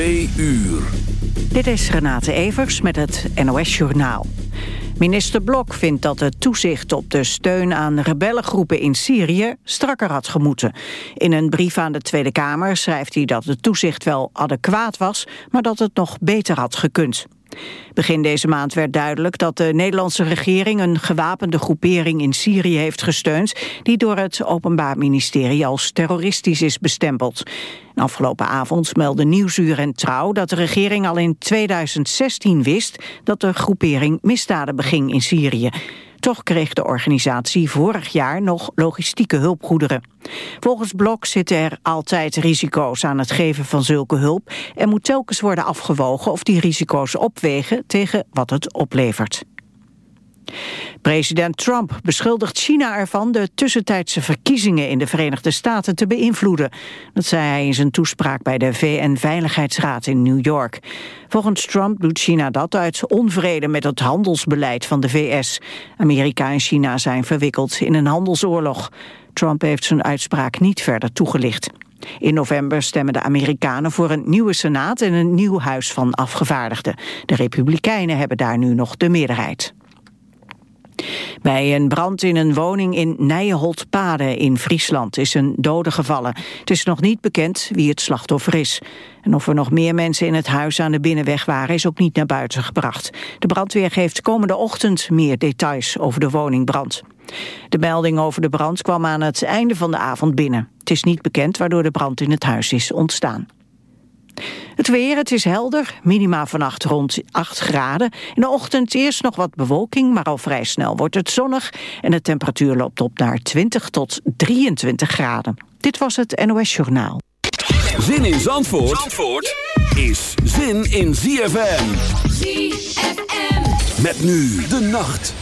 Uur. Dit is Renate Evers met het NOS Journaal. Minister Blok vindt dat het toezicht op de steun aan rebellengroepen in Syrië strakker had gemoeten. In een brief aan de Tweede Kamer schrijft hij dat het toezicht wel adequaat was, maar dat het nog beter had gekund. Begin deze maand werd duidelijk dat de Nederlandse regering een gewapende groepering in Syrië heeft gesteund die door het Openbaar Ministerie als terroristisch is bestempeld. Afgelopen avond meldde Nieuwsuur en Trouw dat de regering al in 2016 wist dat de groepering misdaden beging in Syrië. Toch kreeg de organisatie vorig jaar nog logistieke hulpgoederen. Volgens Blok zitten er altijd risico's aan het geven van zulke hulp... en moet telkens worden afgewogen of die risico's opwegen tegen wat het oplevert. President Trump beschuldigt China ervan de tussentijdse verkiezingen in de Verenigde Staten te beïnvloeden. Dat zei hij in zijn toespraak bij de VN-veiligheidsraad in New York. Volgens Trump doet China dat uit onvrede met het handelsbeleid van de VS. Amerika en China zijn verwikkeld in een handelsoorlog. Trump heeft zijn uitspraak niet verder toegelicht. In november stemmen de Amerikanen voor een nieuwe Senaat en een nieuw Huis van Afgevaardigden. De Republikeinen hebben daar nu nog de meerderheid. Bij een brand in een woning in Nijenholtpade in Friesland is een dode gevallen. Het is nog niet bekend wie het slachtoffer is. En of er nog meer mensen in het huis aan de binnenweg waren is ook niet naar buiten gebracht. De brandweer geeft komende ochtend meer details over de woningbrand. De melding over de brand kwam aan het einde van de avond binnen. Het is niet bekend waardoor de brand in het huis is ontstaan. Het weer, het is helder. Minima vannacht rond 8 graden. In de ochtend eerst nog wat bewolking, maar al vrij snel wordt het zonnig. En de temperatuur loopt op naar 20 tot 23 graden. Dit was het NOS Journaal. Zin in Zandvoort, Zandvoort is zin in ZFM. ZFM. Met nu de nacht.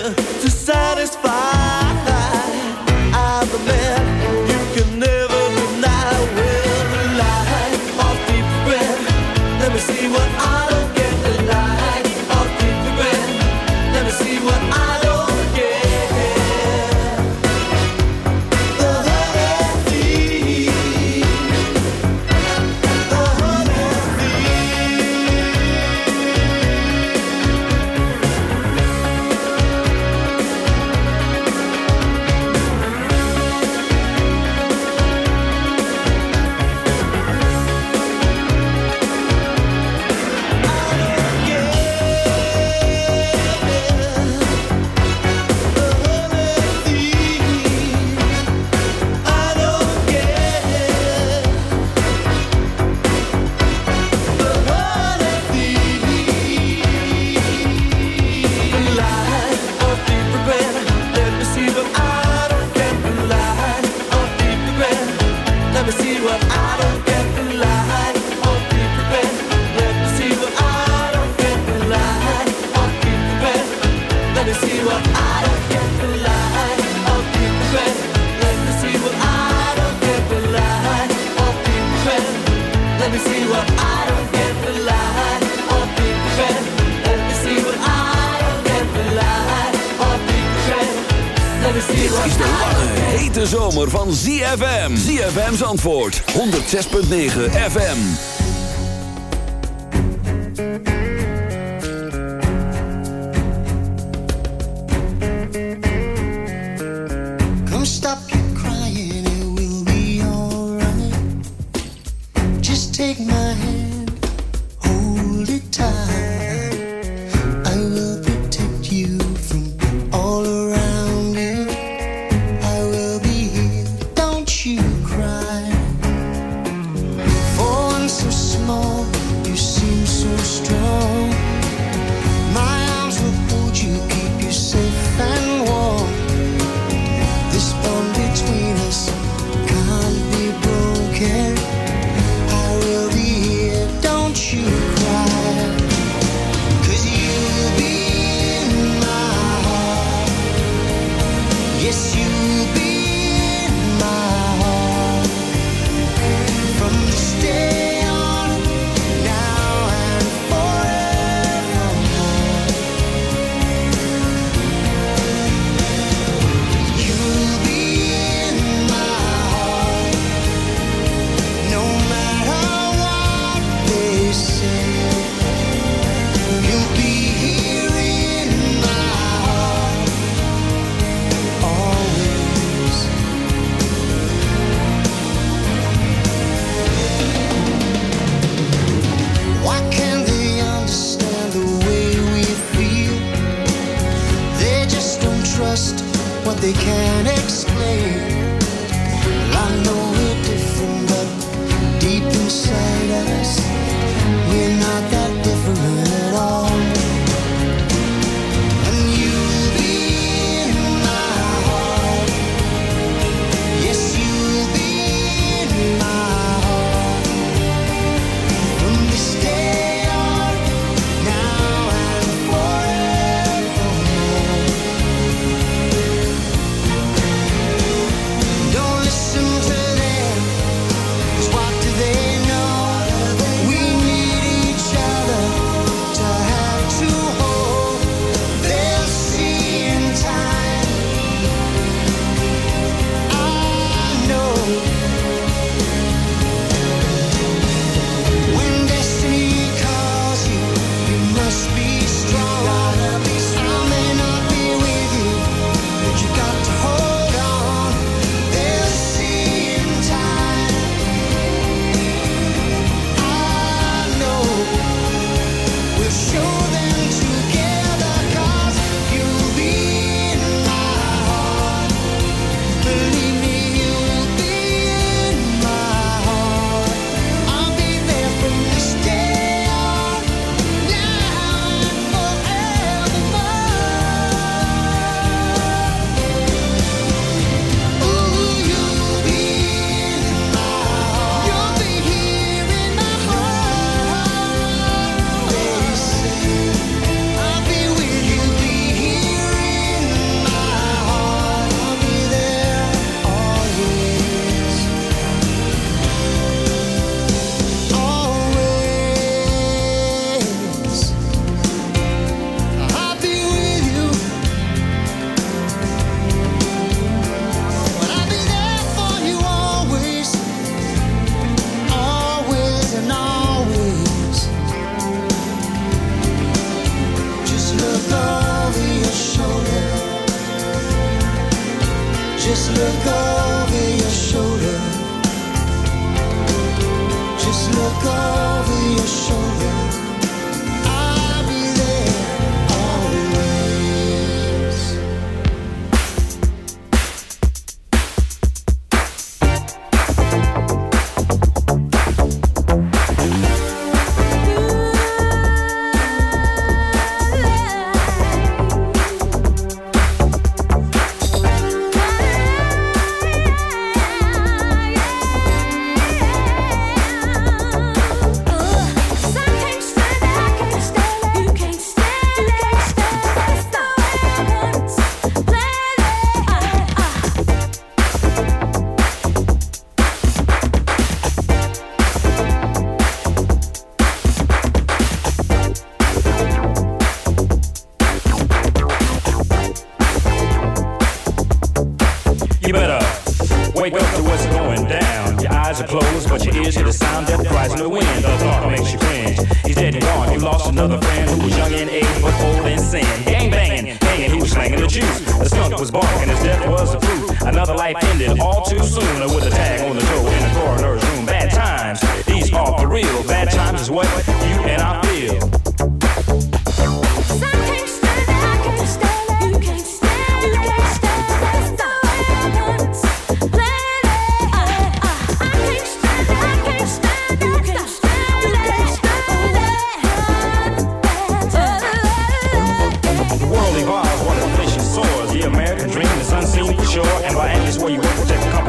Yeah. Antwoord, 106.9 FM.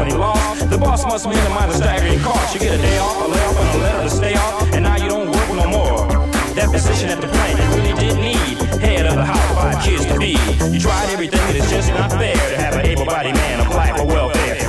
Company laws. The boss must minimize the staggering cost. You get a day off, a layoff, and a letter to stay off. And now you don't work no more. That position at the plant you really did need. Head of the house, five kids to be. You tried everything, and it's just not fair to have an able-bodied man.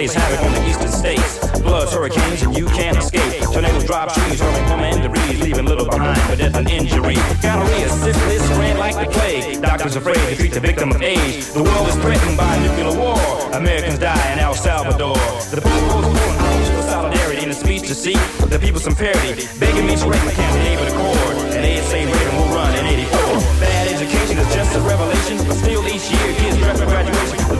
Plays havoc on the eastern states. Floods, hurricanes, and you can't escape. Tornadoes drop trees, hurling home and debris, leaving little behind for death and injury. Gonorrhea, syphilis, ran like the plague. Doctors afraid to treat the victim of age. The world is threatened by nuclear war. Americans die in El Salvador. The people is pouring out for solidarity in a speech to seek the people some parity. Begging me to write my campaign with accord. And they say Reagan will run in 84. Bad education is just a revelation, but still each year kids draft for graduation.